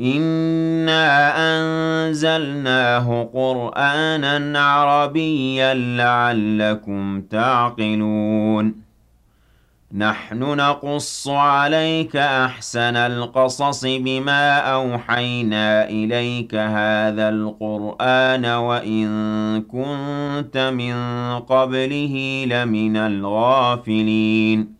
إِنَّا أَنزَلْنَاهُ قُرْآنًا عَرَبِيًّا لَّعَلَّكُمْ تَعْقِلُونَ نَحْنُ نَقُصُّ عَلَيْكَ أَحْسَنَ الْقَصَصِ بِمَا أَوْحَيْنَا إِلَيْكَ هَٰذَا الْقُرْآنَ وَإِن كُنتَ مِن قَبْلِهِ لَمِنَ الْغَافِلِينَ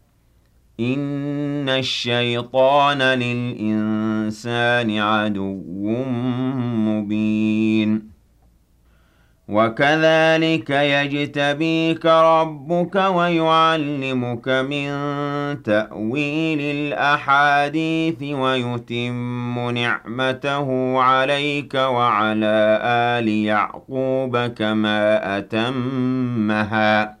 إِنَّ الشَّيْطَانَ لِلْإِنسَانِ عَدُوٌّ مُّبِينٌ وَكَذَٰلِكَ يَجْتَبِيكَ رَبُّكَ وَيُعَلِّمُكَ مِن تَأْوِيلِ الْأَحَادِيثِ وَيُتِمُّ نِعْمَتَهُ عَلَيْكَ وَعَلَىٰ آلِ يَعْقُوبَ كَمَا أَتَمَّهَا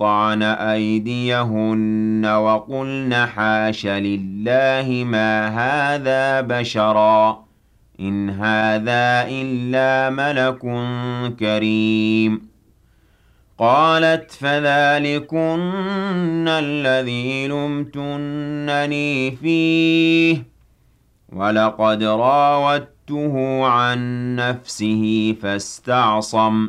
وَقَطَّعْنَ أَيْدِيَهُنَّ وَقُلْنَ حَاشَ لِلَّهِ مَا هَٰذَا بَشَرًا. إِنْ هَٰذَا إِلَّا مَلَكٌ كَرِيمٌ. قَالَتْ فَذَٰلِكُنَّ الَّذِي لُمْتُنَّنِي فِيهِ. وَلَقَدْ رَاوَدتُّهُ عَن نَّفْسِهِ فَاسْتَعْصَمَ.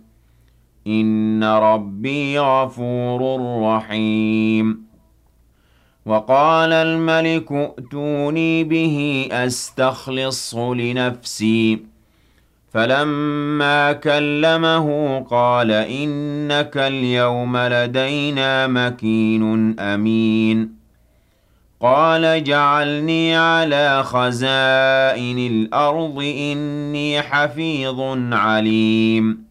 إن ربي غفور رحيم وقال الملك ائتوني به أستخلصه لنفسي فلما كلمه قال إنك اليوم لدينا مكين أمين قال جعلني على خزائن الأرض إني حفيظ عليم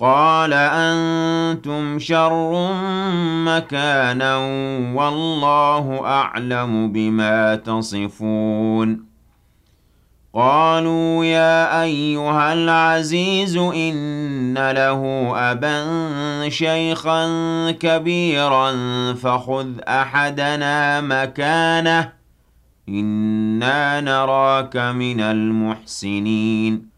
قال أنتم شر مكانا والله أعلم بما تصفون. قالوا يا أيها العزيز إن له أبا شيخا كبيرا فخذ أحدنا مكانه إنا نراك من المحسنين.